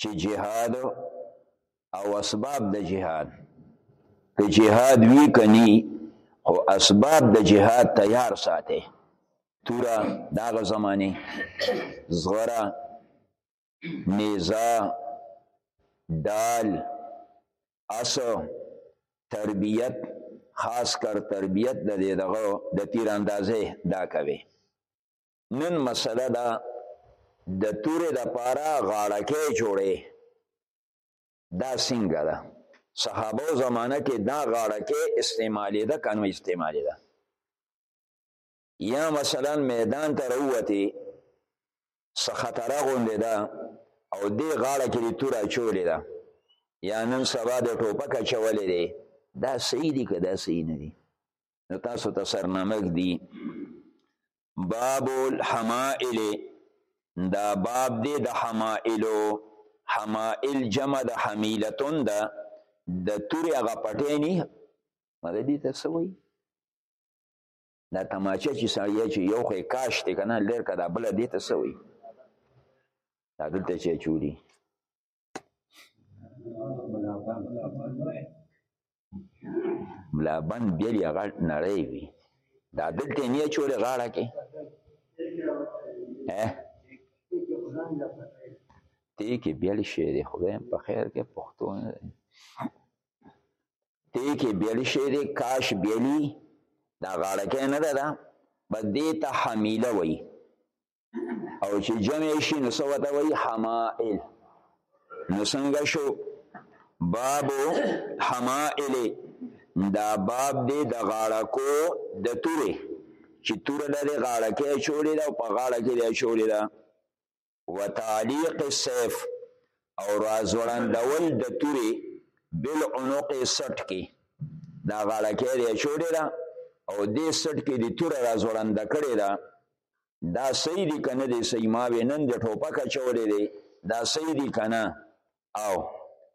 چې جهاد او اسباب د جهاد که جهاد وی کني او اسباب د جهاد تیار ساتي تورا داغه زمانه زغره نیزا دال اسو تربیت خاص کر تربیت د دې دغه د تیر اندازې دا کوي نن مسله ده د تورې د پاره غاړکې جوړې دا څنګه ده صحابه زمانه کې دا غاړکې استعمالې ده کنو استعمالې ده یا مثلا میدان ته راووتې څه خطره غوندې ده او دې غاړه کې دې توره اچولې ده یا نن سبا د ټوپک اچولې دی دا صحیح دي که دا صحیح نه دي نو تاسو ته سرنامه دی باب الحمائل دا باب دی د حمائلو حمائل جمع د حمیلتون دا د تورې هغه پټې نه مګر دې ته سوي دا تماچه چې سړی چې یو خې کاش ته کنه لر کدا بل دې ته سوي دا دلته چې چوری ملابند بیا یې غټ نړۍ وي دا دلته نه چورې غاړه کې ها تی کې بیا شي دی خو په خیر کې پښتو نه دی تی کې بیا شي دی کاش بیلی دا غاړه کې نه ده بس دې ته حمیله وایي او چې جمع شي نو څه ورته وایي حمائل نو څنګه شو باب حمائل دا باب دی د غاړه کو د تورې چې توره د غاړه کې چولې ده او په غاړه کې دی چولې ده وتعلیق السيف او رازوړندول د تورې بل عنق سټ کې دا غاړه کې دی چولې ده او دې سټ کې د توره رازوړنده کړې ده دا صحیح دی که نه دی صحیح ما به نن د ټوپک اچولی دی دا صحیح دی که نه او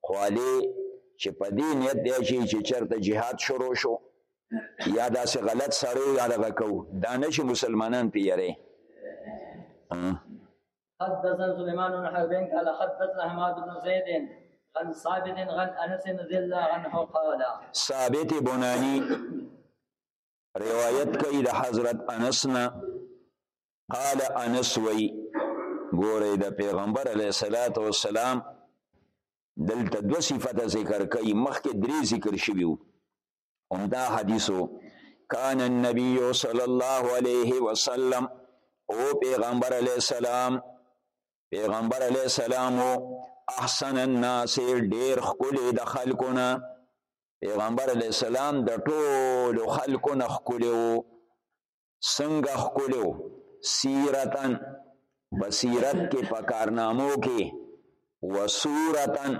خوالې چې په دې نیت دی چې چې چېرته جهاد شروع شو یا داسې غلط سړی یا دغه کوو دا نه چې مسلمانان پې یری حدثنا سليمان بن حرب قال حدثنا حماد بن زيد عن ثابت عن انس رضي الله عنه قال ثابت بناني روایت کوي د حضرت انس نه قال انس وی ګوره د پیغمبر علی صلوات و سلام دلته دو صفته ذکر کوي مخکې درې ذکر شویو هم دا حدیثو کان النبی صلی الله علیه وسلم او پیغمبر علی السلام پیغمبر علی السلام احسن الناس ډیر خپل د خلقونه پیغمبر علی السلام د ټول خلکو نه خکولیو څنګه خکولیو سیرتن بصیرت کې په کارنامو کې وصورتن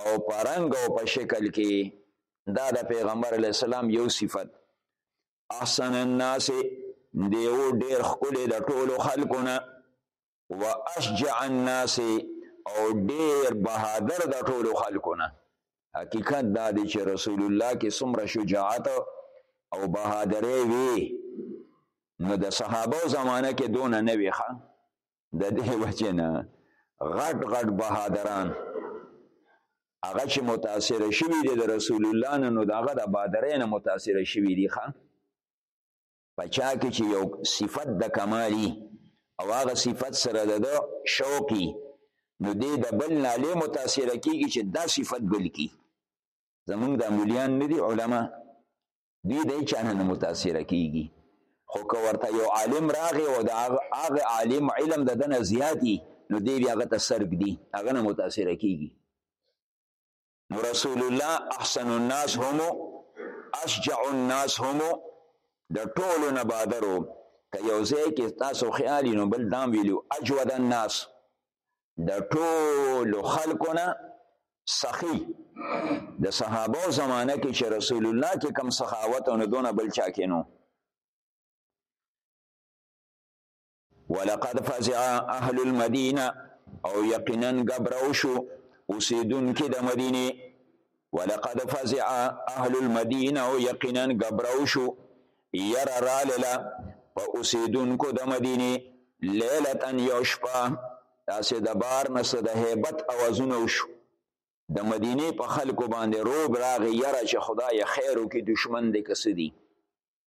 او پرنګ او په شکل کې دا د پیغمبر علی السلام یو صفت احسن الناس دیو ډیر خکولی د ټول خلکو نه و اشجع الناس او ډیر بهادر د ټولو خلکو نه حقیقت دا دی چې رسول الله کې څومره شجاعت او بهادرې وی نو د صحابه زمانه کې دون نه وی ښه د دې وجه نه غټ غټ بهادران هغه چې متاثر شوی دی د رسول الله نه نو داغه د بادرې نه متاثر شوی دی ښا په چا کې چې یو صفت د کمالي او هغه صفت سره د شوقي نو دې د بل نه له متاثر کیږي چې دا صفت بل کی زمونږ د مولیان نه دي علما دې د چانه نه متاثر کیږي خو که ورته یو عالم راغی او د هغه عالم علم د دنه زیاتی نو دې بیا هغه ته سرګ دي هغه نه متاثر کیږي نو رسول الله احسن الناس هم اشجع الناس هم د ټولو نه بادرو که یو ځای کې تاسو خیال نو بل دام ویلو اجود الناس د ټولو خلکو نه سخی د صحابه زمانه کې چې رسول الله کې کم سخاوت او دونه بل چا کې نو ولقد فزع اهل المدینه او یقینا غبرو شو اوسیدونکو د مدینه ولقد فزع اهل المدینه او یقینا غبرو شو ير را لاله په اوسیدونکو د مدینه لیلتن یوشپا تاسو د بار نس د hebat اوازونه وشو د مدینه په خلکو باندې روب راغی یره چې خدای خیرو کې دشمن دې کسدي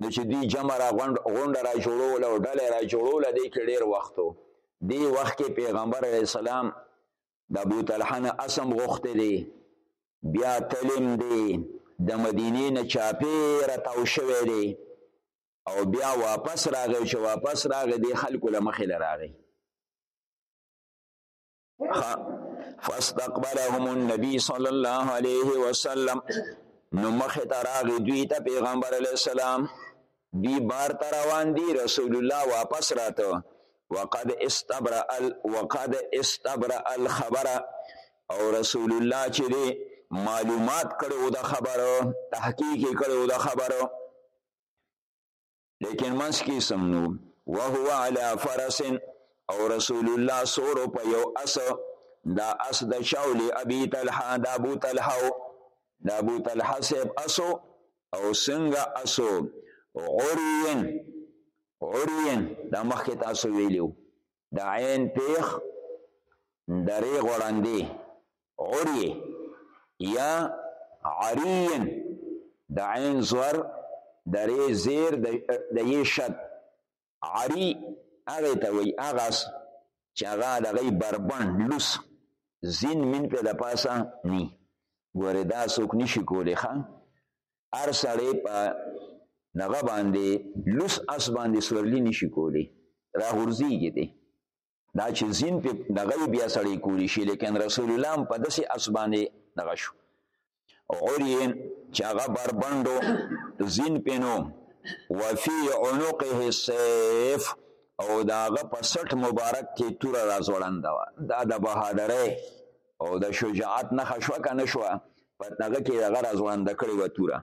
نو چې دوی جمع را غونډه را جوړوله او ډله را جوړوله دی کې ډېر وخت و دې وخت کې پیغمبر علیه السلام د ابو طلحه نه اسم غوښتی دی بیا تلم دی د مدینې نه چاپېره تاو شوی دی او بیا واپس راغی چې واپس راغی دی خلکو له مخې له راغی فاستقبلهم النبي صلى الله عليه وسلم نو مخ تراغي دوی ته پیغمبر علی السلام دی بار تروان دی رسول الله واپس راته وقد استبرأ ال وقد استبرأ الخبر او رسول الله چې دی معلومات کړو د خبرو تحقیق کړو د خبرو لیکن منس کې سم نو وهو علی فرس او رسول الله سور په یو اس دا اس د شاول ابي طلحه د ابو طلحه د ابو طلحه صاحب اسو او څنګه اسو عرین عرین دا مخکې تاسو ویلو د عین پیخ درې غړندې عریه یا عریین د عین زور درې زیر د یې شد عری هغه ته وی هغه چې هغه د غي بربند لوس زین من په د پاسه نی ګوره دا څوک نشي کولی ښه هر سړی په نغه باندې لوس اس باندې سورلی نشي کولی را غورځيږي دی دا چې زین په دغه بیا سړی کولی شي لیکن رسول الله په داسې اس باندې دغه شو عرین چې هغه بربندو زین پینو وفي عنقه السيف او داغه په سټ مبارک کې تور راځوړنده دا د بهادرۍ او د شجاعت نښه شوه که نه شوه په هغه کې هغه راځوړنده کړې وه توره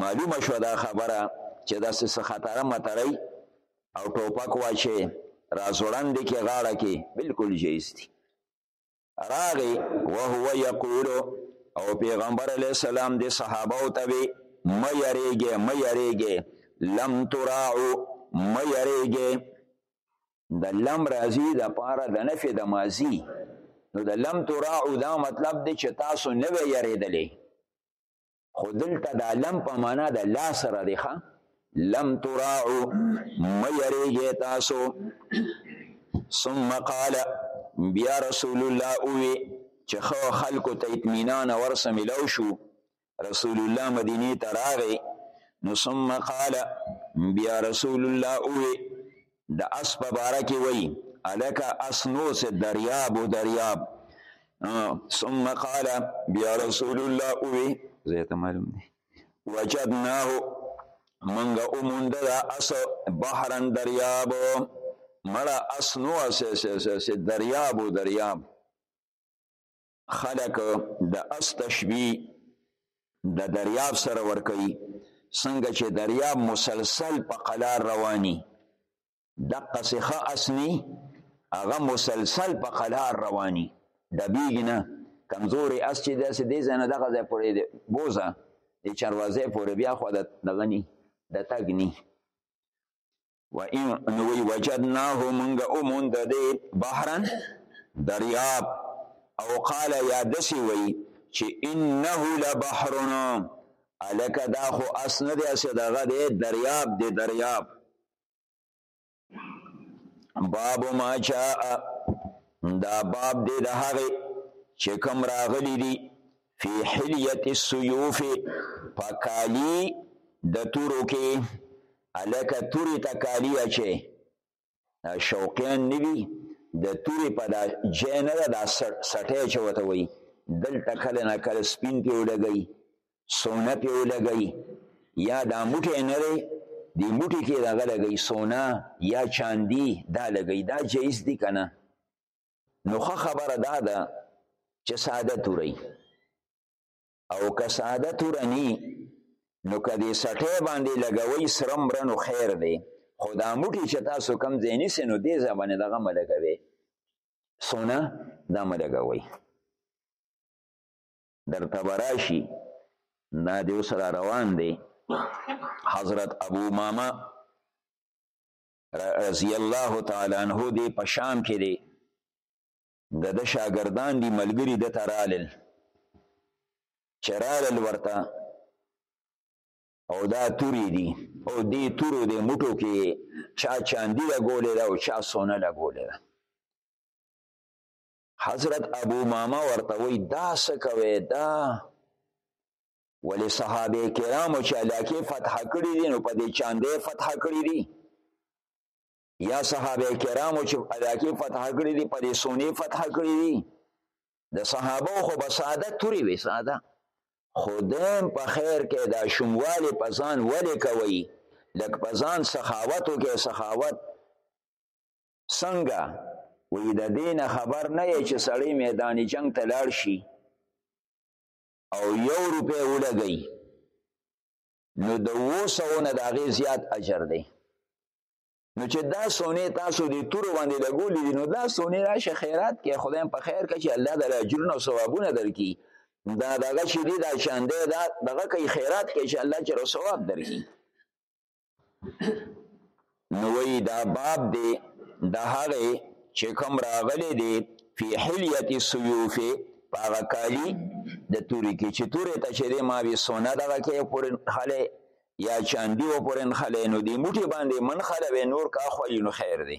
معلومه شوه دا خبره چې داسې څه خطره مطرۍ او ټوپک واچوې راځوړندې کې غاړه کې بلکل جایز دي راغې وهو یقول او پیغمبر علیه السلام د صحابه او ته وي مه یریږې مه یریږې لم تراعو مه یریږې د لم راضی د پاره د نفي د ماضی نو د لم تراعو دا مطلب دی چې تاسو نه وی یریدلې خو دلته د لم په معنا د لا سره دی ښا لم تراعو م یریږي تاسو ثم قال بیا رسول الله اوی چې خو خلکو ته اطمینان ورسه ملو شو رسول الله مدینه ته راغی نو ثم قال بیا رسول الله او د اس په باره کې وای الک اسنو سے دریاب و دریاب ثم قال بیا رسول الله او زیت معلوم دی وجدناه منګه اوموند دا اس بحرن دریاب مړه اسنو اسه سه سه دریاب و دریاب خلک د اس تشبیه د دریاب سره ورکوي څنګه چې دریاب مسلسل په قلار رواني دقه سخه اسنی هغه مسلسل په قلار رواني دبیږي نه کمزورې اس چې داسې دې ځای نه دغه ځای پورې دی بوځه د چروازې پورې بیا خو دغه نی د تګ نی و ان نو وجدناه منګه اوموند دې بحرن دریاب او قال یا دسی وی چې انه لبحرن الک دا خو اسن دې اسه دغه دې دریاب دې دریاب باب ما جاء دا باب دې د هغه چې کوم راغلی دي فی حلیت السیوف پکالی د تورو کې الکه توري ته کالی اچي شوقین نوی د توري په دا جې نه دا سټې چوته وي دلته کله نه کله سپین په ولګي سونه په ولګي یا دا موټه نه لري د موټي کې دغه لګي سونه یا چاندي دا لګي دا جایز دي کنه نو ښه خبره دا ده چې ساده توري او که ساده توره نی نو که دې سټی باندې لګوئ سره مره نو خیر دی خو دا موټي چې تاسو کم ځای نیسئ نو دې ځای باندې دغه مه لګوئ سونه دا مه لګوئ درته به راشي دا دې اوس را روان دی حضرت ابو ماما رضی الله تعالی عنہ دی په شام کې دی د د شاګردان دی ملګری د ترالل چرالل ورته او دا توری دی او دی تورو دی موټو کې چا چاندی لګولې ده او چا سونه لګولې ده حضرت ابو ماما ورته وی دا سکوي دا ولی صحابه کرامو چې علاقه فتح کړی دي نو په دې چاندې فتح کړی دي یا صحابه کرامو چې علاقه فتح کړی دي په دې سونې فتح کړی دي د صحابه خو بساده توري وي ساده خدام په خیر کې دا شمواله پسان ولې کوي لک پسان سخاوتو کې سخاوت څنګه وې د دین خبر نه چې سړی میدان جنگ ته لاړ شي او یو روپې ولګي نو د وسونه د هغه زیات اجر دی نو چې دا سونه تاسو دې تور باندې لګولې نو دا سونه راشه خیرات کې خدایم په خیر کې چې الله د اجرونو ثوابونه درکړي دا دغه چې دی دا شاندې دا دغه کوي خیرات کې چې الله چې ثواب درکړي نو وی دا باب دی د هغه چې کوم راغلی دی فی حلیت السیوف پاغه کالی د توري کې چې توري ته چې ما وی سونه دغه کې پورن خله یا چاندی و پورن خله نو دی موټي باندې من خله نور کا خلی نو خیر دی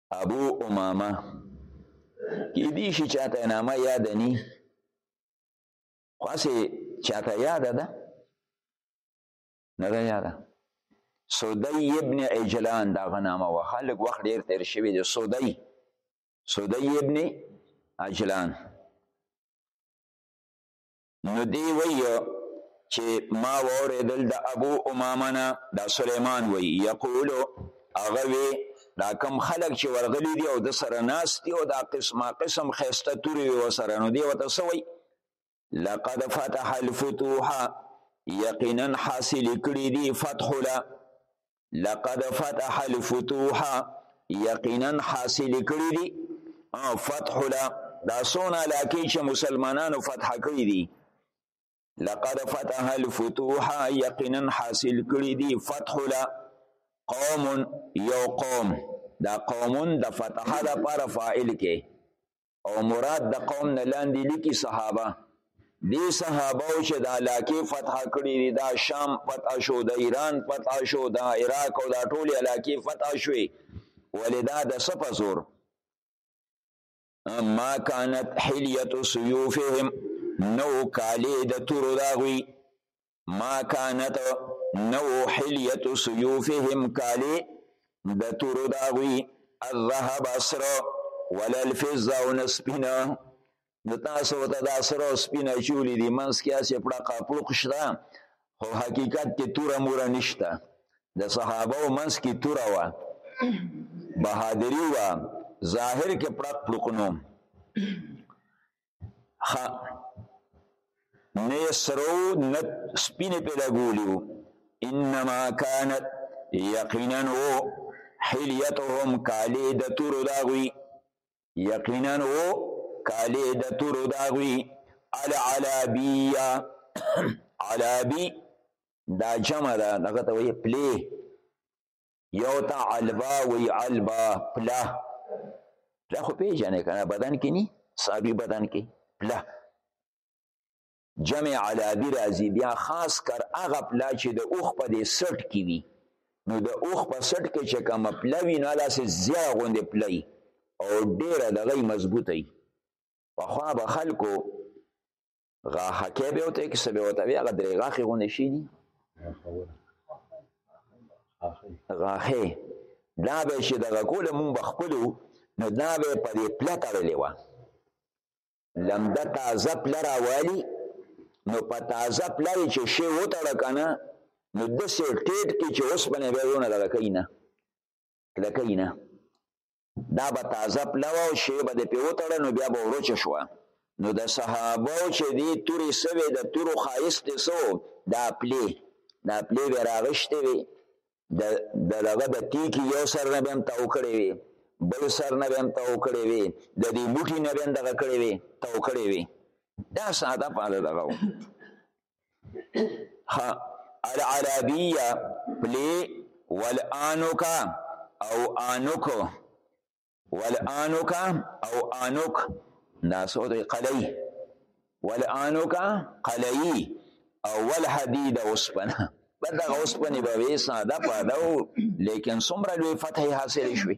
ابو امامه کې دې شي چاته نامه یاد نه خاصه چاته یاد ده نه ده یاد سودی ابن عجلان دا غنامه و خلک وخت ډیر تیر شوی دی سودی سودی ابن عجلان نو دی وایي چې ما واورېدل د ابو امامه نه دا سلیمان وایي یقولو هغه وی دا کم خلک چې ورغلي دي او د سره ناست دي او دا قسمه قسم ښایسته تورې وي ورسره نو دی ورته څه وایي لقد فتح الفتوح یقینا حاصل کړي دي فتح له لقد فتح الفتوح یقینا حاصل کړی دی فتح لا دا سونه علاقه چې مسلمانانو فتح کړی دی لقد فتح الفتوح یقینا حاصل کړی دی فتح لا قوم یو قوم دا قومون د فتح د پر فاعل کې او مراد د قوم نه لاندې لیکي صحابه دی صحابه او چې د علاقې فتح کړی دی دا شام فتح شو د ایران فتح شو د عراق او دا ټول علاقې فتح شوې ولې دا د څه په زور ما کانت حلیت سیوفهم نو کالی د تورو داغوی ما کانت نو حلیت سیوفهم کالی د تورو داغوی الذهب اسر ولا الفزه ونسبنا نو تاسو ته دا سره او سپینه چولی دی منس کې اسې پړه قاپړوق شته خو حقیقت کې توره موره نشته د صحابه او منس کې توره وه بهادری وه ظاهر کې پړه قړوقنو ها نه سرو نه سپینې په لګولي وو انما كانت یقینا و حلیتهم کالی د تورو داغوي یقینا و کالی د تورو داغوي العلابیه علابی دا جمع ده دغه ته وایي پلی یو ته علبا وی علبا پلا پلا خو پیژنې کنه بدن کې ني ساروی بدن کې پلا جمع علابی راځي بیا خاص کر هغه پلا چې د اوخ په دې سټ کې وي نو د اوخ په سټ کې چې کوم پلا وي نو لاسې زیا غوندې پلای او ډیره دغه مضبوطه وي پخوا به خلکو غا حکه به وته کې سبه وته بیا غدرې غاخې غونې شي دي غاخې دا به شي دغه کوله مونږ بخپلو نو دا به په دې پله تړلې وه لمده تازه پله راوالي نو په تازه پله چې شی وتړه که نه نو داسې ټیټ کې چې اوسپنې بیا یونه دغه کوي نه کلکوي نه دا به تازه پلو او شی به د پیوتړ نو بیا به ورچ شو نو د صحابه چې دی توري سوي د تورو خایست سو دا پلی دا پلی به راغشته وي د دغه د تیکی یو سر نه بهم تاو کړی وي بل سر نه بهم تاو کړی وي د دې موټي نه بهم دغه کړی وي تاو کړی وي دا ساده پاله دغه ها العربیه پلی والانوکا او انوکو والانوکا او انوک ناسو دی قلی والانوکا قلی او والحدید اوسپنه بدا اوسپنه به وې ساده پاده لیکن څومره لوی فتح حاصل شوی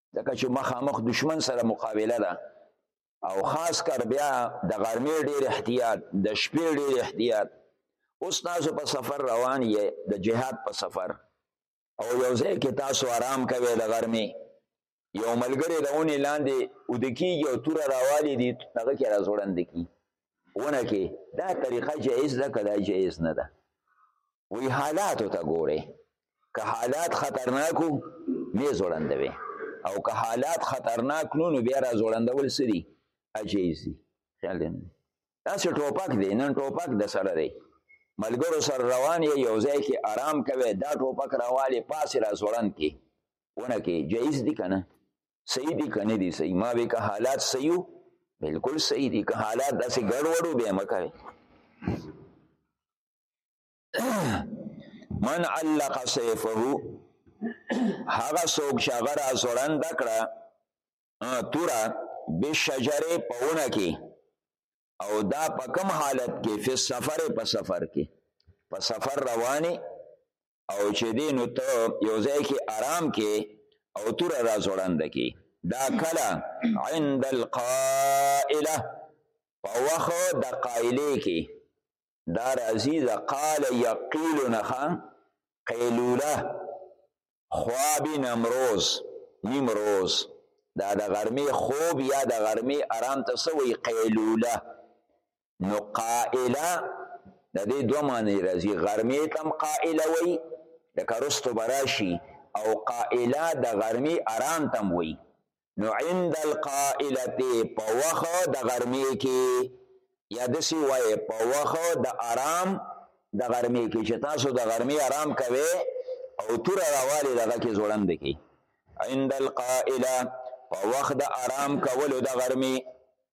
ځکه چې مخامخ دشمن سره مقابله ده او خاص کر بیا د غرمې ډیر احتیاط د شپې ډیر احتیاط اوس تاسو په سفر روان یې د جهاد په سفر او یو ځای کې تاسو آرام کوئ د غرمې یو ملګری د اونې لاندې ودکیږي او توره راوالي دي هغه کې راځوړند کی ونه کې دا طریقه جایز ده که دا جایز نه ده وی حالاتو ته ګورئ که حالات خطرناک وو نه ځوړندوي او که حالات خطرناک نو نو بیا را ځوړندول څه دي اجیز دي خیال دی تاسو ټوپک دی نن ټوپک د سره دی ملګرو سره روان یې یو ځای کې آرام کوي دا ټوپک راوالی پاسې را ځوړند کې ونه کې جایز دي که نه صحیح دي که نه دي صحیح ما وی که حالات صحیح وو بالکل صحیح دي که حالات داسې ګډوډ وو بیا مه کوئ من علق سیفه هغه څوک چې هغه را ځوړنده کړه توره بشجرې په ونه کې او دا په کوم حالت کې فی سفر په سفر کې په سفر رواني او چې دی نو ته یو ځای کې آرام کې او توره را ځوړنده کې دا کله عند القائله په وخت د قائلې کې دا راځي د قال یقیل نه قیلوله خواب نمروز نمروز دا د غرمې خوب یا د غرمې آرام ته څه وایي قیلوله نو قائله د دې دوه معنی راځي غرمې ته هم قائله وایي لکه رستو به راشي او قائله د غرمې آرام ته هم وایي نو عند القائلت په وخت د غرمې کې یا دسی وای په وخت د آرام د غرمې کې چې تاسو د غرمې آرام کوي او تور راواله دغه کې زوړند کی عند القائله په وخت د آرام کولو د غرمې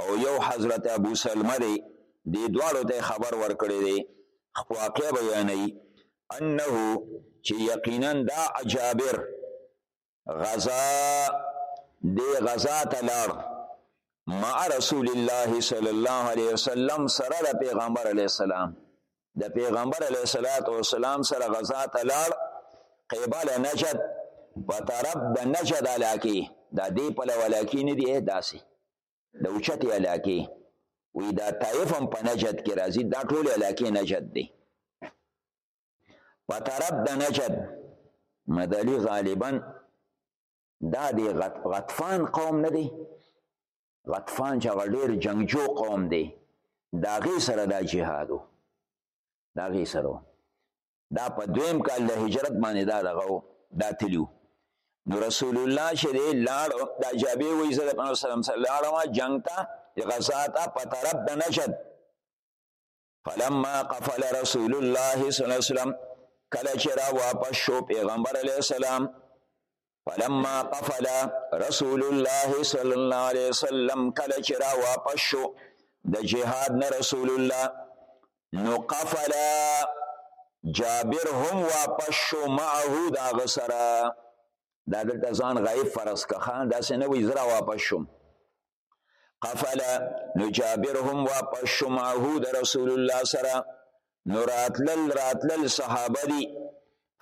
او یو حضرت ابو سلمه دی دی دواړو ته خبر ورکړی دی خپل واقع بیانوي انه چې یقینا دا اجابر غزا دی غزا ته لاړ مع رسول الله صلی الله علیه وسلم سره د پیغمبر علیه السلام د پیغمبر علیه الصلاۃ والسلام سره غزا ته لاړ قبل نجد په طرف د نجد علاقه دا دی په لولاکی نه دی داسې د اوچتې علاقه وی دا طائف هم په نجد کې راځي دا ټول علاقه نجد دی په طرف د نجد مدلی غالبا دا دی غطفان قوم نه دی غطفان چې هغه ډېر جنګجو قوم دی د هغې سره دا جهاد و د هغې سره دا په دویم کال د هجرت باندې دا دغه و دا تلي و نو رسول الله چې دی لاړ دا جابر وایي زه د پیغمبر سلام سره لاړم جنګ ته غزا ته په طرف د نجد فلما قفل رسول الله صلی الله علیه وسلم کله چې را واپس شو پیغمبر علیه السلام فلما قفل رسول الله صلی الله علیه وسلم کله چې را واپس شو د جهاد نه رسول الله نو قفل جابر هم واپس شو معه دا غسره دا دلته ځان غیب فرض که خان داسې نه وي زرا واپس شوم قفل نو جابر هم واپس شو معه د رسول الله سره نو راتلل راتلل صحابه دي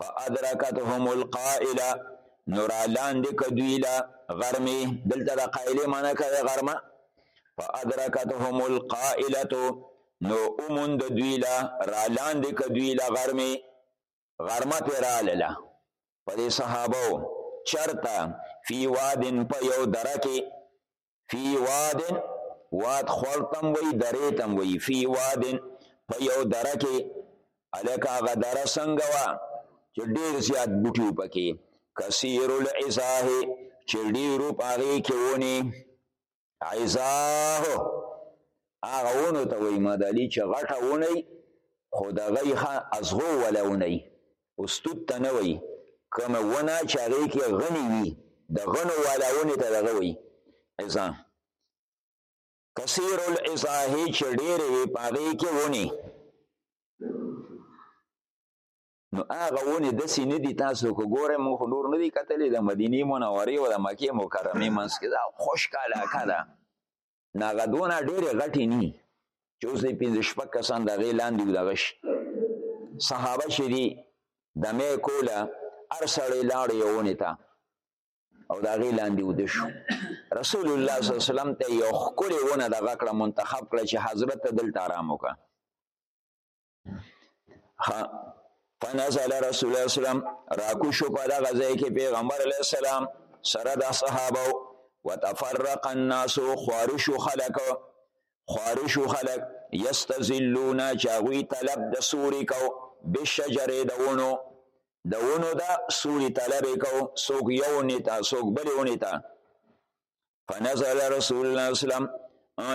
فادرکتهم القائله نو را لاندې کدوی لا غرمه دلته د قائله معنی کوي غرمه فادرکتهم القائله نو اومن د دوی لا را لاندې کدوی لا غرمه غرمه پې رالله په دې صحابه و چرته فی وادن په یو دره کې فی وادن واد خورتم وی درې تم وی فی وادن په یو دره کې الکه هغه دره څنګه وه چې ډېر زیات بوټي و پکې کثیر العزاه چې ډېرو په هغې کې ونې عزاه هغه ونه ته وای مدلی چې غټه ونه خو د غی ها ازغو ولا ونه استود ته نه وای کوم ونه چې هغه کې غنی وي د غنو ولا ونه ته دغه وای عزاه کثیر العزاه چې ډېر وي پاره کې ونه نو هغه ونې داسې نه دي تاسو که ګورئ موږ خو نور نه دي کتلي د مدینې منورې او د مکې مکرمې منځ کې دا خشکه علاقه ده نو هغه دونه ډېرې غټې ني چې اوس دې پنځه شپږ کسان د هغې لاندې ودغه شي صحابه چې دي دمه یې کوله هر سړی لاړ یو ونې ته او د هغې لاندې وده شو رسول الله صلی الله علیه وسلم ته یو ښکلې ونه دغه کړه منتخب کړه چې حضرت ته دلته ارام وکړه ها فنزل رسول الله سلام راکو شو په دغه ځای کې پیغمبر علی السلام سره د صحابه وتفرق الناس خارش خلق خارش خلق یستذلون چاغوی طلب د سوري کو بشجر دونو دونو دا سوري طلب کو سوق یو نیتا سوق بل ونیتا فنزل رسول الله اسلام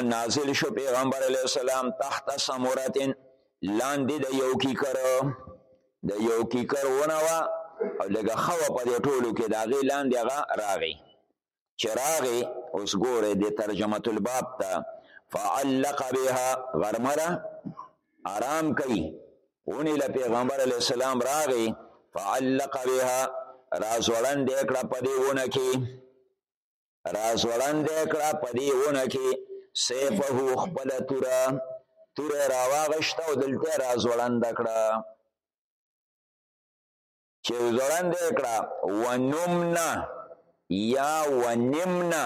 نازل شو پیغمبر علیه السلام تحت سمورتن لاندې د یو کیکر د یو کیکر ونه وا او لګه خو په دې ټولو کې دا غي لاندې غا راغی چې راغی اوس ګوره د ترجمه الباب ته فعلق بها غرمره آرام کوي ونی له پیغمبر علی السلام راغی فعلق بها راز وړاندې کړه په دې ونه کې را زوړند کړه په دې ونه کې سیفه خپل توره توره را واغشته او دلته را زوړند کړه چې زوړند کړه ونمنا یا ونمنا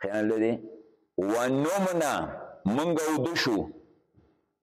خیال لري ونمنا منګه ودشو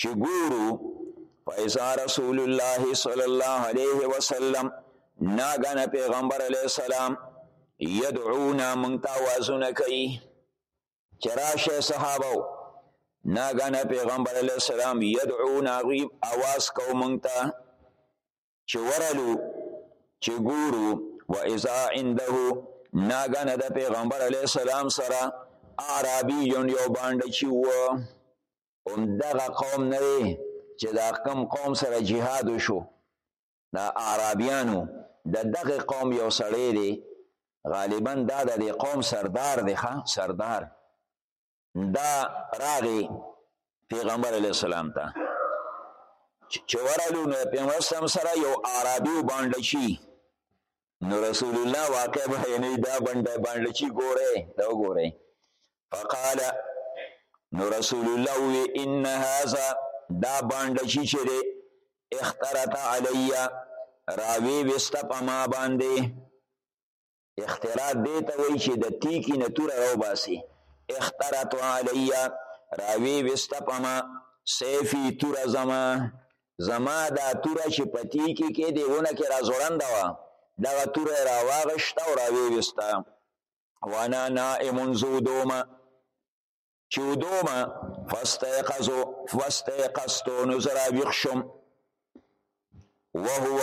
چې ګورو فایزا رسول الله صلی الله علیه وسلم ناګن پیغمبر علیه السلام یدعونا منتا وازونه کوي چراشه صحابه ناګن پیغمبر علیه السلام یدعونا غیب आवाज کو منتا چې ورلو چې ګورو و اذا عنده ناګن د پیغمبر علیه السلام سره عربی یو باندې چې و هم دغه قوم نه دی چې دا کم قوم سره جهاد وشو دا اعرابیانو د دغه قوم یو سړی دی غالبا دا د دې قوم سردار دی ښا سردار دا راغی پیغمبر علی السلام ته چې ورالو نو پیغمبر سم سره یو اعرابي باندې شي نو رسول الله واقع بیانې دا بنده باندې چی ګوره دا ګوره فقال نو رسول الله وی ان هاذا دا باندې چی چره اخترت علیا راوی وست په ما باندې اختراع دی ته وی چې د تیکی نه تور راو باسي اخترت علیا راوی وست په ما سیفی تور زما زما دا توره چې په تیکې کې دی ونه کې را ځوړنده وه دغه توره یې راواغېسته او راویویسته وانا نائم زه ودومه چې ودومه فاستیقظو فاستیقظتو نو زه راویښ شوم وهو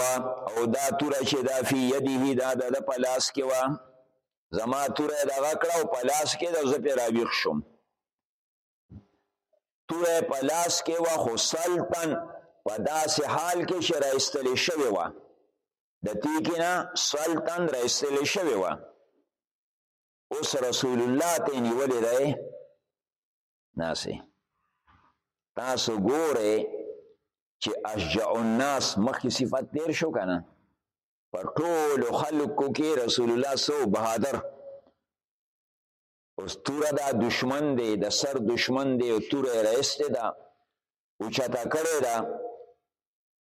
او دا توره چې دا فی یده دا د ده په لاس کې وه زما توره یې دغه کړه او په لاس کې ده زه پرې راویښ شوم توره په لاس کې وه خو سلطن په داسې حال کې چې راایستلې شوې وه د تیکې نه سلطن راایستلې شوې وه اوس رسول الله ته نیولې دی ناسې تاسو ګوره چې اشجع الناس مخکې صفت تیر شو که نه په ټولو خلکو کې رسول الله سو بهادر اوس توره دا دشمن دی د سر دشمن دی او توره رئیس دی دا او چاته کړی دا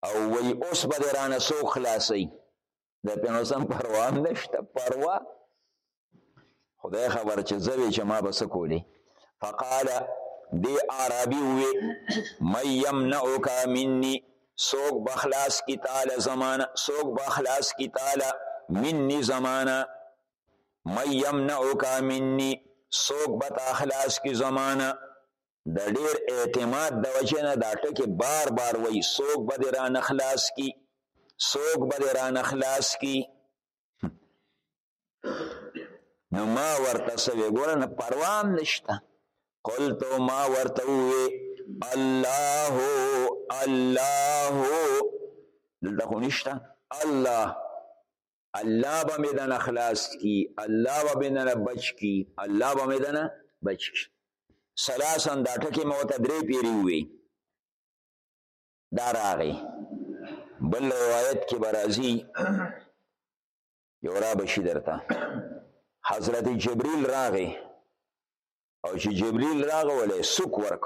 او وی اوس به درانه سو خلاصي د پنوسم پروا هم نشته پروا خدای خبر چې زوی چې ما بس کولی فقال دی عربي وی مې يمنعك مني سوق بخلاص کی تعالی زمانہ سوق بخلاص کی تعالی مني زمانہ مې یمنعک مني څوک به تا خلاص کی زمانه د ډیر اعتماد د وجه نه دا ټکی بار بار وای څوک به دې رانه خلاص کی څوک به دې رانه خلاص کی نو ما ورته سوې ګوره نه پروام نشته قلتو ما ورته وې الله الله دلته خو نشته الله الله به مې دنه خلاص کی الله به مې دنه بچ کی الله به مې دنه بچ کی سلاسن دا ټکی مو ته درې پیری وی دا راغی بل روایت کې برازي یو را بشي درته حضرت جبريل راغی او چې جبريل راغی ولې سوک ورک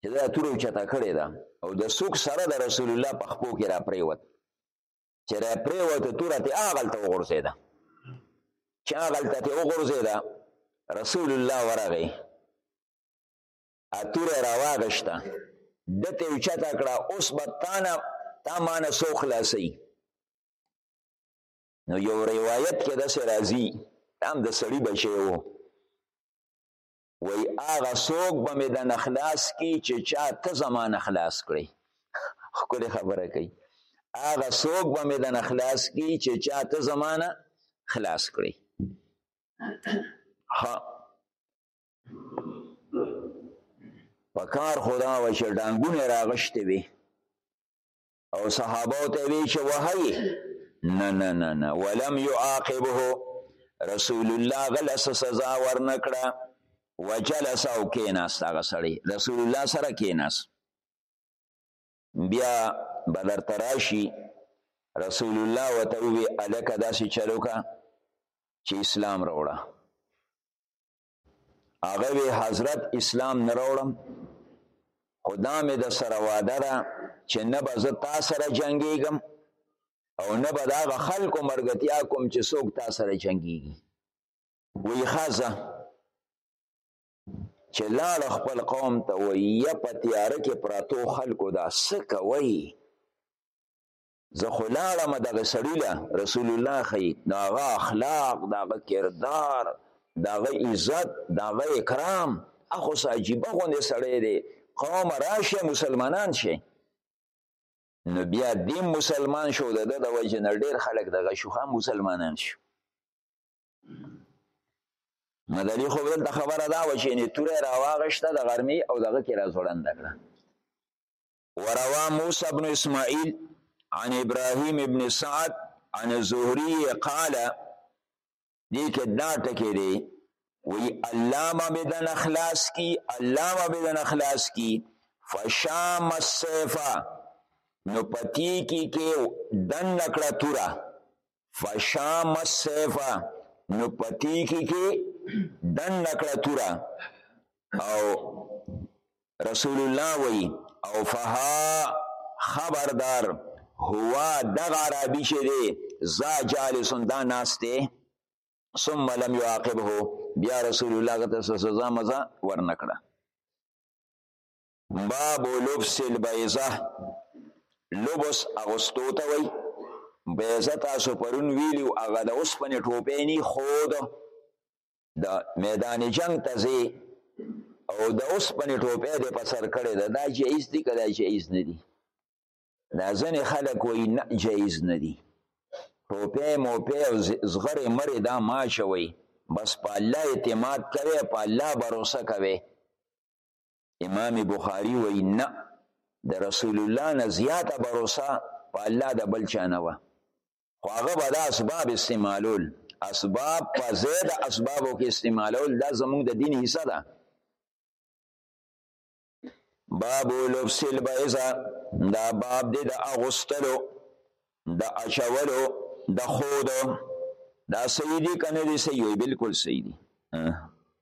چې دا تورو چتا کړی دا او د سوک سره د رسول الله په خپو کې را پریوت چې را پریوته توره ته هغلته وغورځېده چې هغلته ته وغورځېده رسول الله ورغی اتوره راواغشته دته اوچته کړه اوس به تانه تا مانه سو خلاصي نو یو روایت کې د سرازي هم د سړی بچي وو وای هغه څوک به مې د نخلاص کی چې چا ته زما نخلاص کړي خپل خبره کوي هغه څوک به مې د نخلاص کی چې چا ته زما نه خلاص کړي ها پکار خدا و چې ډانګونه راغشته وي او صحابه ته وی چې وهي نه نه نه نه ولم يعاقبه رسول الله غلس سزا ورنکړه وجلس او کیناس هغه سړی رسول الله سره کیناس بیا بدر تراشی رسول الله وته وی الک داسې چلوکا چې اسلام راوړه هغه وی حضرت اسلام نه راوړم خدا مې د سره واده ده چې نه به زه تا سره جنګېږم او نه به د هغه خلکو مرګتیا کوم چې څوک تا سره جنګېږي وی ښځه چې لاړ خپل قوم ته وی یا په تیاره کې پراتو خلکو دا څه کوي زه خو لاړم دغه سړي له رسول الله ښي نو هغه اخلاق د هغه کردار د هغه عزت د هغه اکرام اخو څه عجیبه غوندې سړی دی قوم راشه مسلمانان شي نو بیا دې مسلمان شو د ده د وجې نه ډېر خلک دغه شو ښه مسلمانان شو مدلي خو دلته خبره دا وه چې یعنې توره یې راواغېسته د غرمې او دغه کې راځوړنده کړه وروا موسى بن اسماعيل عن ابراهيم ابن سعد عن الزهري قال دې کې دا ټکی دی وی الله ما بدن اخلاص کی الله ما بدن اخلاص کی فشام السيفا نو پتی کی کې دن نکړه تورا فشام السیفه نو پتیکی کې دن نکړه تورا او رسول الله وی او فها خبردار هو دغه عربي چې دی زا جالسون دا ناسته ثم لم يعاقبه بیا رسول الله غته سزا مزه ورنکړه باب لبس البيزه لبس اغستو ته وای بیزه تاسو پرون ویلو هغه د اوسپنې ټوپې نه خود د میدان جنگ ته ځي او د اوسپنې ټوپې د په سر کړې ده دا جایز دي که دا جایز نه دي دا ځینې خلک وایي نه جایز نه دي ټوپې موپې او زغرې مرې دا ما چوي بس په الله اعتماد کوي په الله باور کوي امام بخاری وای نه د رسول الله نه زیاته باروسا په الله د بل چا نه و خو هغه به د اسباب استعمالول اسباب په زید اسبابو کې استعمالول دا زموږ د دین حصہ ده باب لبس البیضه دا باب دی د اغوستلو د اچولو د خود دا صحیح دی کنه دی صحیح وي بالکل صحیح دی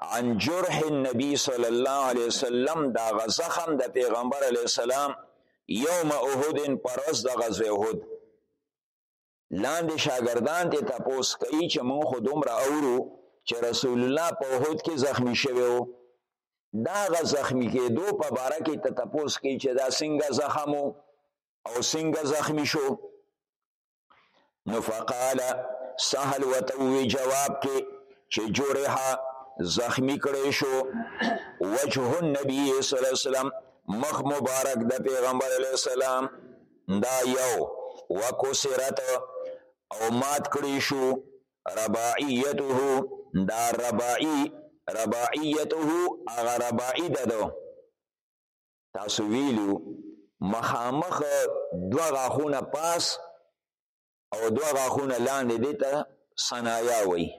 عن جرح النبي صلی الله علیه وسلم دا غزخم د پیغمبر علیه السلام یوم احد پرز د غزوه احد لاندې شاګردان ته تپوس کوي چې مونږ خو دومره اورو چې رسول الله په احد کې زخمی شوی و دا غ زخمی کېدو په باره کې ته تپوس کوي چې دا څنګه زخمو او څنګه زخمی شو نو فقال سهل وتوي جواب کې چې جرحه زخمی کړی شو وجه النبي صلی الله علیه وسلم مخ مبارک د پیغمبر علیه السلام دا یو وکسرت او مات کړی شو رباعیته دا رباعی رباعیته هغه رباعی ده تاسو ویلیو مخامخ دوه غاښونه پاس او دوه غاښونه لاندې دي ته صنایا وایي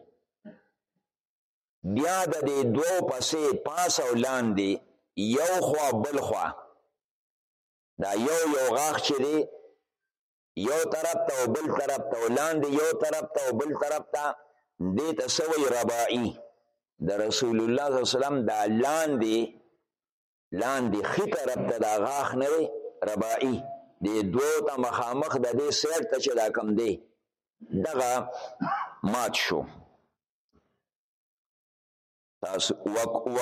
بیا د دې دوو پسې پاس او لاندې یو خوا بل خوا دا یو یو غاښ چې دی یو طرف ته او بل طرف ته او لاندې یو طرف ته او بل طرف ته دې ته سوی رباعي د رسول الله صلی الله علیه وسلم دا لاندې لاندې خي طرف ته دا غاخ نه دی رباعي دې دوو ته مخامخ د دې سیټ ته چې دا کم دی دغه مات شو تاسو وک و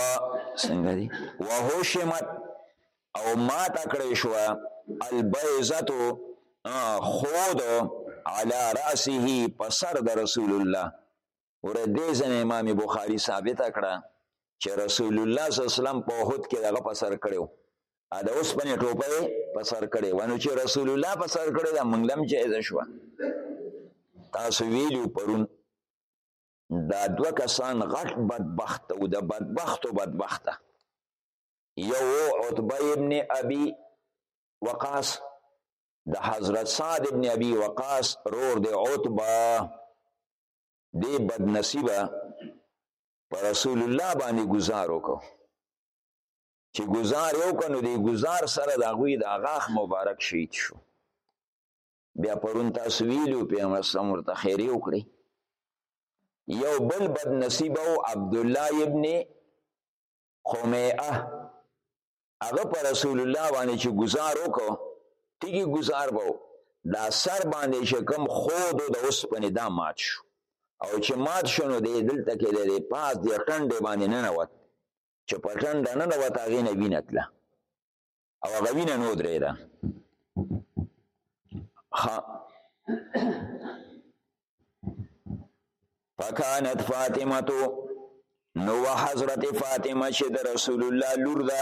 څنګه دی وهوشمت او ما تکړې شو البيزتو خود على راسه پسر د رسول الله ور دې ځنه امام بخاری ثابت کړه چې رسول الله صلی الله علیه وسلم په وحد کې دغه په سر کړو ا د اوس پنې ټوپه په سر کړې ونه چې رسول الله په سر کړې دا منګلم جایز شو تاسو ویلو پرون دا دوه کسان غټ بدبخت او د بدبخت او بدبخته یو عتبه ابن ابي وقاص د حضرت سعد ابن ابي وقاص رور د عتبه دې بد نصیبه پر رسول الله باندې گزار وکړو چې گزار یو کنو دې گزار سره د هغوی د غاښ مبارک شهید شو بیا پرون تاسو ویلو پیغمبر سم ورته خیری وکړي یو بل بد نصیب او عبد الله ابن قمیعه هغه پر رسول الله باندې چې گزار وکړو تیږي گزار وو دا سر باندې چې کم خود د اوس پنې دا مات شو او چې مات شنو دې دلته کې دې پاس دې ټنډې باندې نه نوت چې پټنډ نه نوت هغه نه وینتله او هغه وینه نو درې ده ها فکانت فاطمه تو نو حضرت فاطمه چې د رسول الله لور ده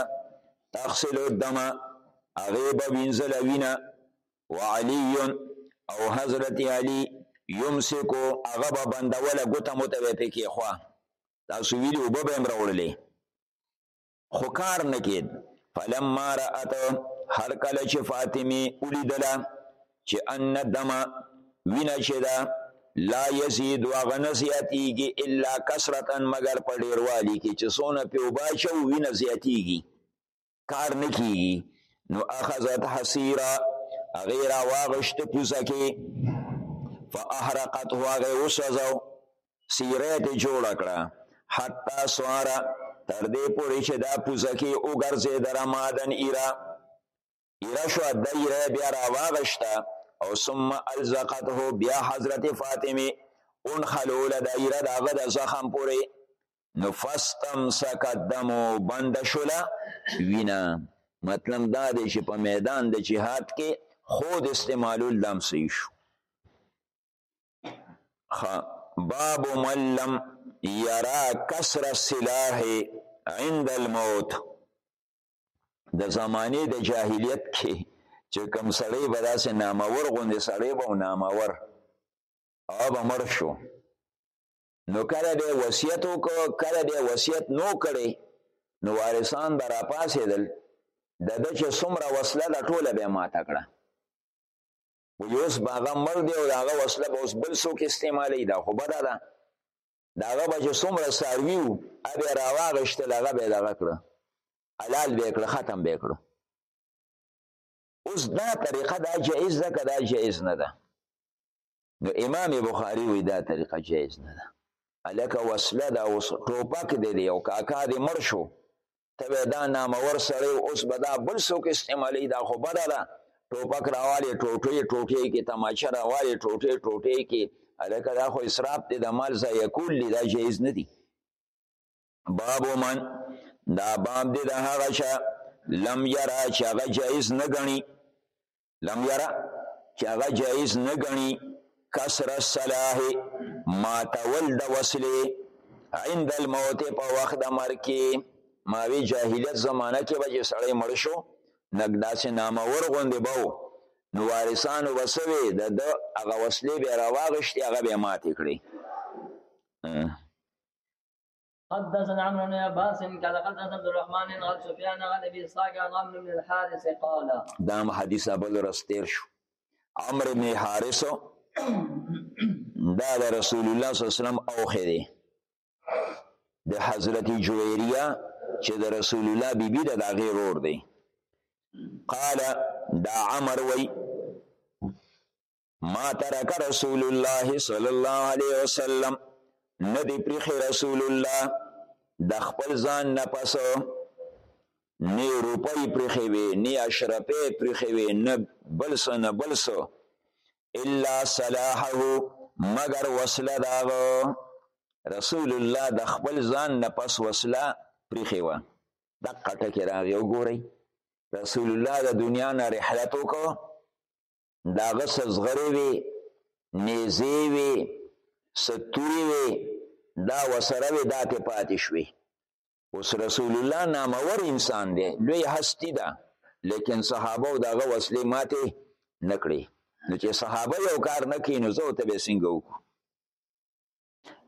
تغسل الدم هغه به وینځل وینه وعلی او حضرت علی یمسکو هغه به بندوله ګوته متوي پکې خو تاسو ویلو به به امر وړلې خو کار نه کېد فلما رأت هر کله چې فاطمه ولیدله چې ان دم وینه چې ده لا یزید هغه نه زیاتیږي الا کثرتا مګر په ډیروالي کې چې څونه پې وباچو وینه زیاتیږي کار نه کیږي نو اخذت حسیرا هغې راواغشته پوزه کې فاحرقته هغې وسوځو سیره دې جوړه کړه حتی سواره تر دې پورې چې دا پوزه کې وګرځې د رمادن ایرا ایرا شو د ایرا بیا راواغشته او ثم الزقته بیا حضرت فاطمه اون خلول د ایرا دغه د زخم پورې نفستم سکدمو بند شولا وینا مطلب دا دی چې په میدان د جهاد کې خود استعمالول دام صحیح شو باب من لم یرا کسر السلاح عند الموت د زمانه د جاهلیت کې چې کم سړی به داسې نامور غوندې سړی به نامور او به مړ شو نو کله به وصیت وکړ کله به وصیت نو کړي نو وارثان به را پاسېدل د ده چې څومره وسله ده ټوله به یې ماته کړه ولی اوس به هغه مړ دی او د هغه وسله به اوس بل څوک استعمالوي دا خو بده ده د هغه به چې څومره څاروي وو هغه یې راواغېستل هغه به یې دغه کړه حلال به یې کړه ختم به یې کړه اوس دا طریقه دا جایز ده که دا جایز نه ده نو امام بخاری وی دا طریقه جایز نه ده هلکه وسله ده اوس ټوپک دی دی او کاکا دې مړ شو ته به دا نامور سړی اوس به دا بل څوک استعمالوي دا خو بده ده ټوپک راوالې ټوټې ټوټې کې تماچه راوالې ټوټې ټوټې کې هلکه دا خو اسراف دی د مال ضایع کول دي دا جایز نه دي باب من دا باب دی د هغه چا لم یرا چې هغه جایز نه ګڼي لم یرا چې هغه جایز نه غني کسر الصلاه ما تول د وسلې عند الموت په وخت د مرګ کې ما وی جاهلیت زمانہ کې به چې سړی مړ شو نګ داسې نامور غوندې به نو وارثانو وسوي د د هغه وسلې به راواغشتي هغه به ماتې کړي حدثنا عمرو بن عباس قال حدثنا عبد الرحمن بن سفيان عن ابي اسحاق عن عمرو بن الحارث قال دام حدیث ابل رستیر شو عمرو بن حارث دا د رسول الله صلی الله علیه وسلم اوخه دی د حضرت جویریه چې د رسول الله بیبي د هغه رور دی قال دا عمر وی ما ترک رسول الله صلی الله علیه وسلم ندی پریخی رسول الله د خپل ځان نه پسو نی روپی پریخی وی نی اشرپی پریخی وی نه بلسو نه بلسو الا صلاحه مگر وصله داغو رسول الله د خپل ځان نه پس وصله پریخی وه د قټه کې راغی وګورئ رسول الله د دنیا نه رحلت وکړو داغه سزغری وی نیزی وی ستوری وی دا وسره وی دا ته پاتې شوی اوس رسول الله نامور انسان دی لوی هستی ده لیکن صحابه او داغه وسلې ماته نکړي نو چې صحابه یو کار نکړي نو زه ته به څنګه وکړو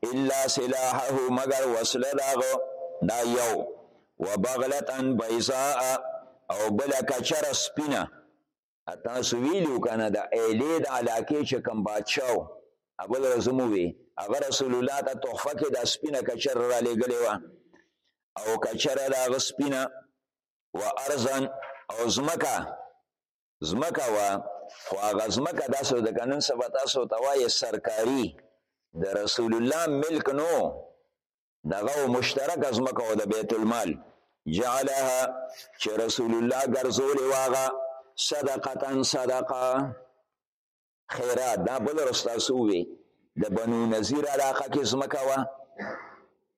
الا سلاحه مگر وسله داغه دا یو وبغلتن بیضاء او بل کچر سپینه تاسو ویلو کنه د ایلې د علاقې چې کوم بادشاه و ابل ورځ مو وی هغه رسول الله ته تحفه کې د سپینه کچر را لېږلې وه او کچره د هغه سپینه و ارزن او ځمکه ځمکه وه خو هغه ځمکه داسې د که نن سبا تاسو ته وایې سرکاري د رسول الله ملک نو دغه مشترک ازمکه او د بیت المال جعلها چې رسول الله ګرځولې واغه صدقتن صدقه خیرات دا بل رستاسو وی د بنو نذیر علاقه کې ازمکه وه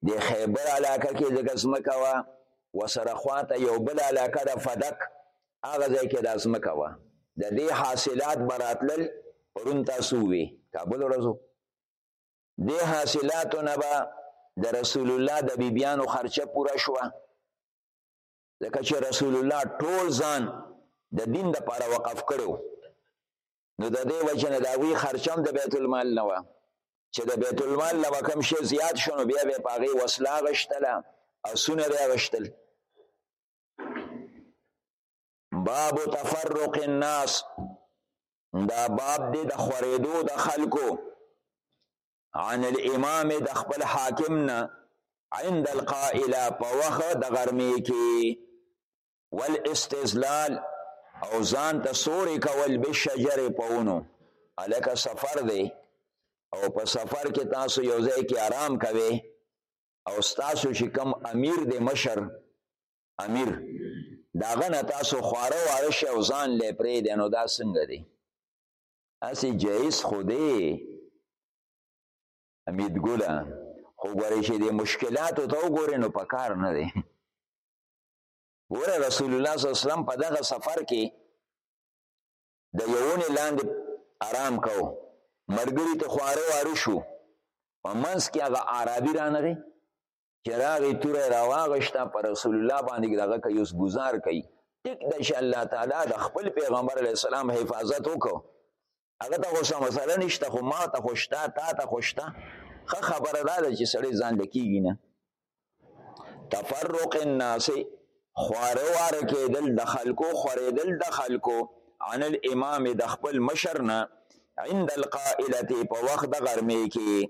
د خیبر علاقه کې د ازمکه وه وسره خواته یو بل علاقه د فدق هغه ځای کې د ازمکه وه د دې حاصلات براتلل پرون تاسو وی کابل ورځو د حاصلاتو نه به د رسول الله د بیبیانو خرچه پوره شوه ځکه چې رسول الله ټول ځان د دین د پاره وقف کړو نو د دې وجه نه دا وی خرچم د بیت المال نه و چې د بیت المال نه کم شي زیات شونه بیا به پاغي وسلا غشتله او سونه به غشتل باب تفرق الناس دا باب دی د خوریدو د خلکو عن الامام د خپل حاکم نه عند القائله په وخت د غرمې کې والاستزلال او ځان ته سوري کول به شجر پونو الکه سفر دی او په سفر کې تاسو یو ځای کې آرام کوئ او تاسو چې کم امیر دی مشر امیر داغه نه تاسو خواره واره شئ او ځان لې پرېږدئ نو دا څنګه دی هسې جایز خو دی امید ګله خو ګورې چې د مشکلاتو ته وګورې نو په کار نه دی ګوره رسول الله صلی الله علیه وسلم په دغه سفر کې د یوونې لاندې آرام کو مرګري ته خواره واره شو په منځ کې هغه عربي رانغی چې راغی توره راواغشته په رسول الله باندې دغه کوي اوس گزار کوي ټیک د چې الله تعالی د خپل پیغمبر علی السلام حفاظت وکړو هغه ته اوس مسله نشته خو ما ته خوشته تا ته خوشته خه خبره ده چې سړی ځان لکیږي نه تفرق الناس خواره واره کېدل د خلکو خورېدل د خلکو عن الامام د خپل مشر نه عند القائلة په وخت د غرمې کې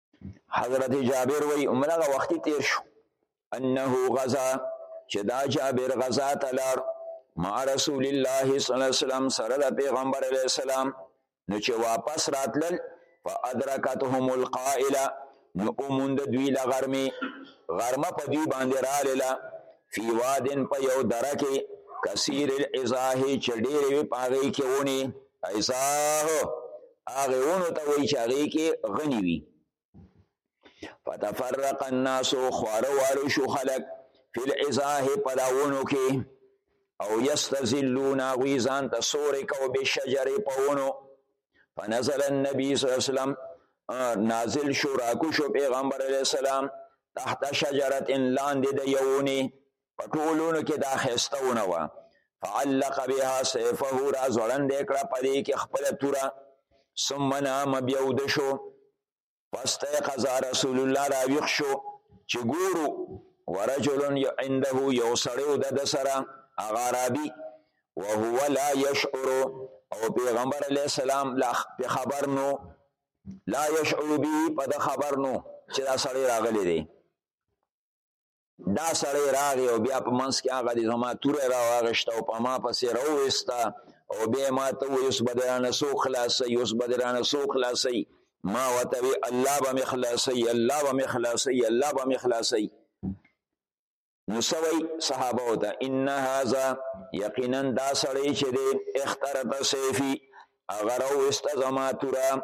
حضرت جابر وی عمره وخت تیر شو انه غزا چې دا جابر غزا تلار مع رسول الله صلی الله علیه وسلم سره د پیغمبر علیه السلام نو چې واپس راتلل فادرکتهم القائله نو اوموند دوی لغرمه غرمه په دوی باندې رااله فی وادن په یو دره کې کثیر الازاه چې ډېرې وي په هغې کې ونې ازاه هغې ونو ته وایي چې هغې کې غني وي فتفرق الناس خواره واره شو خلک فی الازاه په دا ونو کې او یستذلون هغوی ځان ته سورې کو بشجرې په ونو فنزل النبي صلی الله علیه وسلم نازل شو راکو شو پیغمبر علیه السلام تحت شجره لاندې د یونی پټولونو کې دا خستونه و فعلق بها سيفه را ځړند کړه پدې کې خپل توره ثم نام بيود شو فاستيقظ رسول الله را ویښ شو چې ګورو ورجل عنده یو سړی د د سره هغه عربي وهو لا يشعر او پیغمبر علی السلام لا په خبر نو لا يشعر به په د خبر نو چې دا سړی راغلی دی دا سړی راغی او بیا په منځ کې هغه دی زما توره را واغشته او په ما پسې راوویسته او بیا ما ته وویل اوس به دې رانه څوک خلاصوي اوس به دې رانه څوک خلاصوي ما ورته وی الله به مې خلاصوي الله به مې خلاصوي الله به مې خلاصوي نو سوي صحابه او ته ان هاذا یقینا دا سړی چې دی اخترت سیفی اگر او است زما توره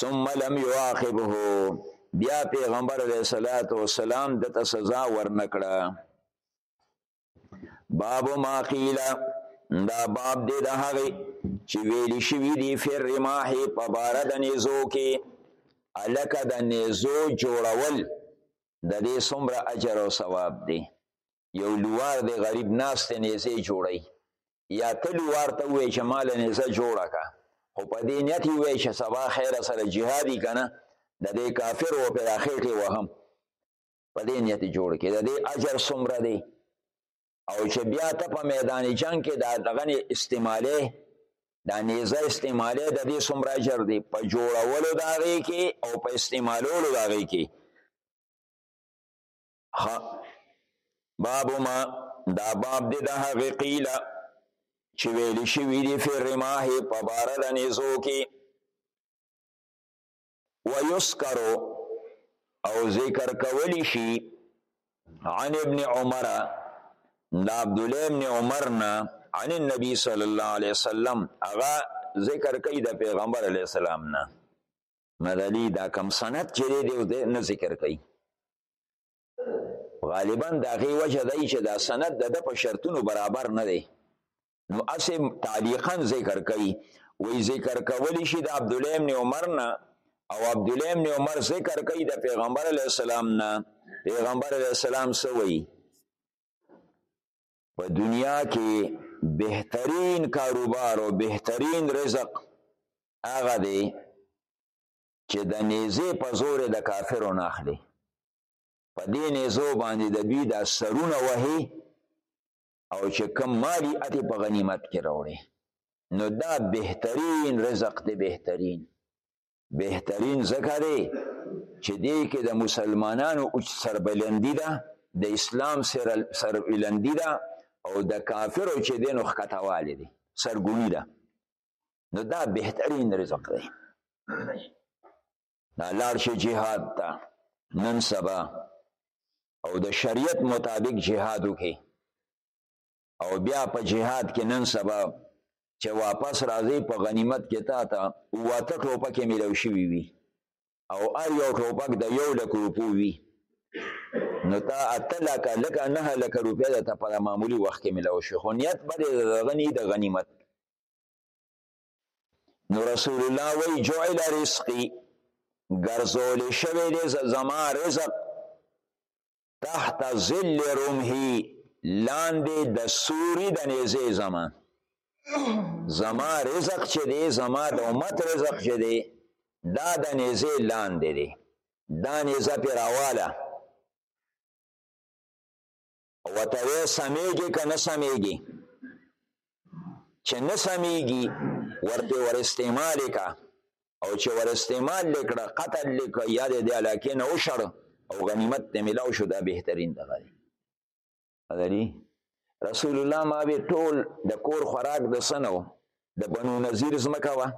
ثم لم يعاقبه بیا پیغمبر علیه الصلاۃ والسلام د ته سزا ورنکړه باب ما قیل دا باب دې د هغه چې ویل شوی دی فر رماح په بار د نيزو کې الک د نيزو جوړول د دې څومره اجر او ثواب دی یو لوار دی غریب ناست نیزه جوړی یا ته لوار ته وای چې مال نیزه جوړه کا خو په دې نیت وای چې سبا خیر سره جهادي کنه د دې کافر او پر اخیټه وهم په دې نیت جوړ کې د دې اجر څومره دی او چې بیا ته په میدان جنگ کې دا دغه استعماله دا نیزه استعماله د دې څومره اجر دی په جوړولو داږي کې او په استعمالولو داږي کې ها باب ما دا باب دې د هغه قیله چې ویل شوی دی فی رماه په بار د نيزو کې ويسکرو او ذکر کولی شي عن ابن عمر دا عبد الله ابن عمر نه عن النبي صلى الله عليه وسلم اغا ذکر کوي د پیغمبر علی السلام نه مدلی دا کم سند چې دی نه ذکر کوي غالبا دا غي وجه دی چې دا سند د د په شرطونو برابر نه دی نو اسه تعلیقا ذکر کوي وی ذکر کولی شي د عبد الله ابن عمر نه او عبد الله ابن عمر ذکر کوي د پیغمبر علی السلام نه پیغمبر علی السلام سوی په دنیا کې بهترین کاروبار او بهترین رزق هغه دی چې د نیزې په زور د کافرو نه اخلي په دې نیزو باندې د دوی د سرونه وهي او چې کم مالی اتی په غنیمت کې راوړي نو دا بهترین رزق دی بهترین بهترین ځکه دی چې دې کې د مسلمانانو اوچ سربلندی ده د اسلام سر سربلندی ده او د کافرو چې دینو ښکتوالی دی سرګونی ده نو دا بهترین رزق دی دا لار شي جهاد ته نن سبا او د شریعت مطابق جهاد وکي او بیا په جهاد کې نن سبا چې واپس راځي په غنیمت کې تا ته واته ټوپه کې ملو شوی وي او هر یو ټوپک د یو لک روپو وي نو تا اته لکه لکه نه لکه روپۍ درته په معمولي وخت کې میلاو شي خو نیت به دې د غني د غنیمت نو رسول الله وی جعل رزقي ګرځول شوی دی زما رزق تحت ظل رمحي لاندې د سوري د نيزې زما زما رزق چې دی زما د امت رزق چې دی دا د نيزې لاندې دی دا نيزه پې راواله وتوی سمېږي که نه سمېږي چې نه سمېږي ورته ور استعمال کا او چې ور استعمال لیکړه قتل لیک یا د دې علاقې نه وشړ او غنیمت ته ملاو شو دا بهترین دغه دی ادري رسول الله ما به ټول د کور خوراک د سنو د بنو نذیر زمکه وا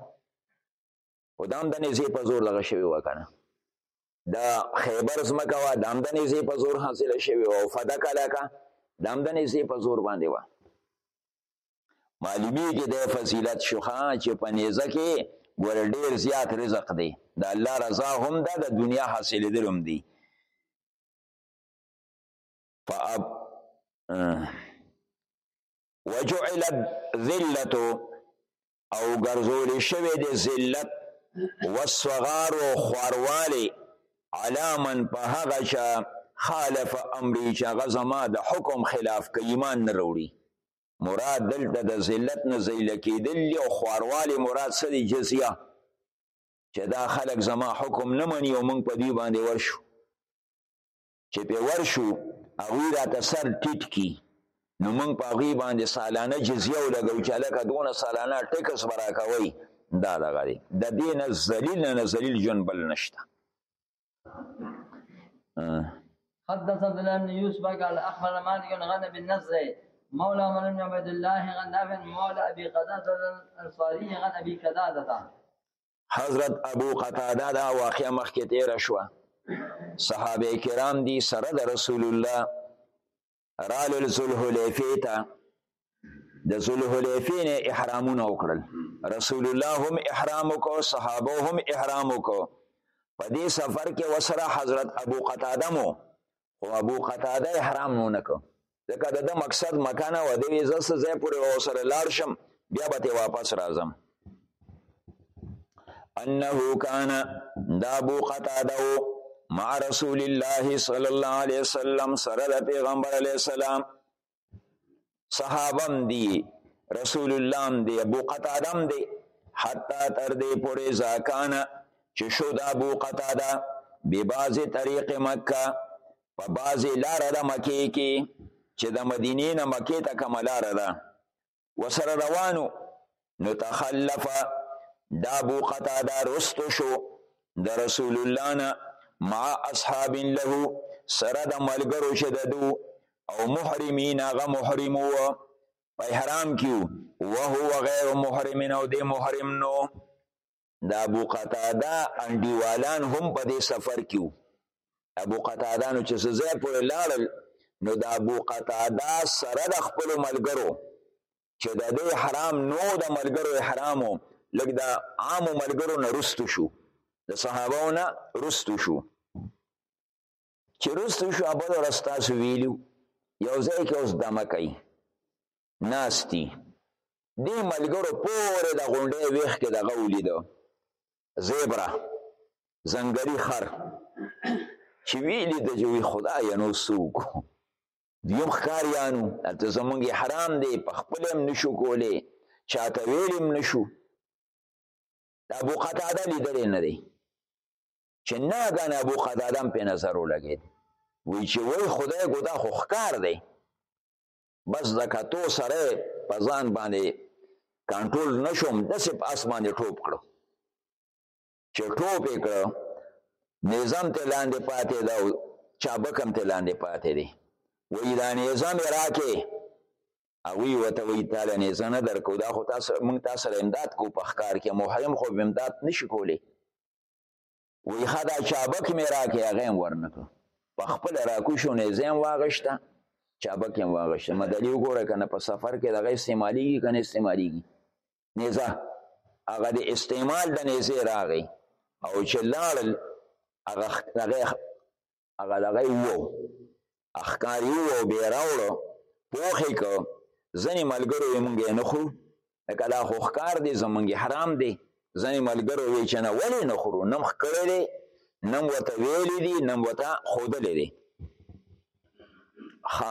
او دا هم د نېزې په زور دغه شوي وه که نه د خیبر ځمکه وه دا هم د نېزې په زور حاصله شوې وه او فده کلکه دا هم د نېزې په زور باندې وه معلومیږي د فضیلت شوخه چې په نېزه کې ور ډېر زیات رزق دی د الله رضا هم ده د دنیا حاصلېدل هم دي فأب وجعلت ذلتو او ګرځول شوی دی ذلت وسغار او خوارواله علامن په هغه چا خالف امری چې هغه زما د حکم خلاف کوي ایمان نه وروړي مراد دلته د ذلت نه ذلیل کېدل او خوارواله مراد څه دی جزیه چې دا خلک زما حکم نه مني او موږ په دوی باندې ورشو چې په ورشو هغوی راته سر ټیټ کی نو موږ په هغوی باندې سالانه جزیه ولګو چې هلکه دونه سالانه ټیکس به راکوئ دا دغه دی د دې نه ذلیل نه ذلیل ژوند بل نشته حدثنا ابن يوسف قال اخبرنا مالك بن غنم بن نصر مولى عمر بن عبد الله غن نافع مولى ابي قتاده الانصاري غن ابي قتاده حضرت ابو قتاده دا واقعه مخکې تیر شو صحابه کرام دی سره د رسول الله رال الذلحلیفه ته د ذلحلیفه نه احرامونه وکړل رسول الله هم احرام وکړو صحابه هم احرام وکړو په دې سفر کې وسره حضرت ابو قتاده مو خو ابو قتاده احرام مو نه کو ځکه د مقصد مکان و دی زس زه پورې او سره لاړ شم بیا به ته واپس راځم انه کان دا ابو قتاده مع رسول الله صلی الله علیه وسلم سره د پیغمبر علیه السلام صحابم دی رسول الله هم دی ابو قتاده هم دی حتی تر دې پورې ځاکانه چې شو د ابو قتاده به بعضې طریق مکه په بعضې لاره د مکې کې چې د مدینې نه مکې ته کومه لاره ده وسره روانو نو تخلف دا ابو قتاده رستو شو د رسول الله نه مع اصحاب له سره د ملګرو چې د دو او محرمین هغه محرم و په احرام کیو وهو غیر محرمین او د محرم نو د ابو قتاده انډیوالان هم په دې سفر کې وو ابو قتاده نو چې څه ځای پورې لاړل نو د ابو قتاده سره د خپلو ملګرو چې د دې حرام نو د ملګرو احرامو لږ د عامو ملګرو نه رستو شو د صحابو نه رستو شو چې رستو شو ابو رستاسو ویلو یو ځای کې اوس دمه کوي ناستی دې ملګرو پورې د غونډې ویخ کې دغه ولیدو زیبرا ځنګلي خر چې ویلي د جوی خدای نو سوق دیوم خکاریانو ته زمونږ حرام دی په خپل هم نشو کولې چاته ویلم نشو ابو قتاده لیدل نه دی چې نه غن ابو قتاده په نظر ولګید وی چې وای خدای ګدا خو خکار دی بس د کتو سره په ځان باندې کنټرول نشوم داسې په اس باندې ټوپ کړو چې ټوپ یې کړو نظام ته لاندې پاتې ده او چابک هم ته لاندې پاتې دی وایي دا نظام یې راکې هغوی ورته وایي تا له نظام نه درکو دا خو تاسو موږ تا سره امداد کو په ښکار کې محرم خو امداد نشي کولی وی خدا چابک مې راکې هغه ورنکو په خپل راکوشو نه زم واغشته چابک هم واغشته مدلی وګوره کنه په سفر کې دغه استعمالیږي کنه استعمالیږي نيزه هغه د استعمال د نيزه راغی او چې لاړل هغه هغه هغه دغه وو اخکار یو او به راوړو پوخې کو ځنې ملګرو یې مونږ نه خو لکه دا خو ښکار دی زمونږ حرام دی ځنې ملګرو یې چې نه ولې نه خورو نم ښکړی دی نم ورته ویلی دی نم ورته ښودلی دی ښه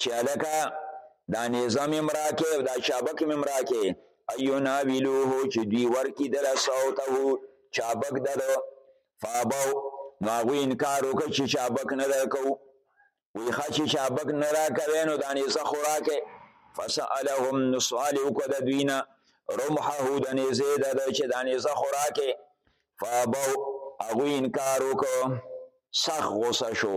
چې الکه دا نظام امراکه او دا چابک امراکه ایو ناویلوه چې دوی ورکی دل صوته چابک دل فابو نو هغوی انکار وکړ چې چابک نه درکو وی ښه چې چابک نه راکوی نو دا نیزه خو راکه فسألهم نو سوال وکړه د دوی نه رمحه د نیزې د ده چې دا نیزه خو راکه فابو هغوی انکار وکړ سخت غوسه شو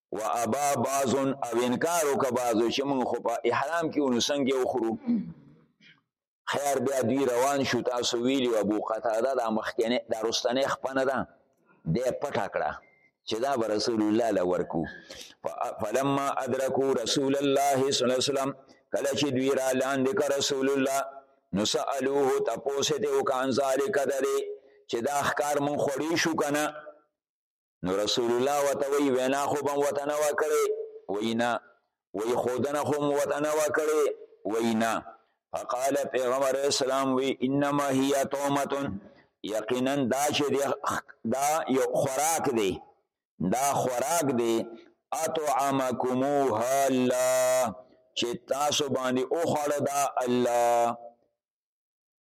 و ابا بعض او انکار وک بعض چې مونږ خو په احرام کې ونو څنګه وخورو خیر بیا دوی روان شو تاسو ویلی ابو قتاده د مخکنه د رستنه خپنه ده د پټه کړه چې دا به رسول الله له ورکو فلما ادرکو رسول الله صلی الله علیه وسلم کله چې دوی را لاندې کړ رسول الله نو سألوه تپوسه ته وکان ذالک دلی چې دا اخکار مون خوړی شو کنه نو رسول الله وته وی وینا خو بم وته نه وکړي وینا وی خودنه خو وته نه وکړي وینا فقال پیغمبر اسلام وی انما هي تومه یقینا دا چې دا یو خوراک دی دا خوراک دی اطعمکموها الله چې تاسو باندې او خړه دا الله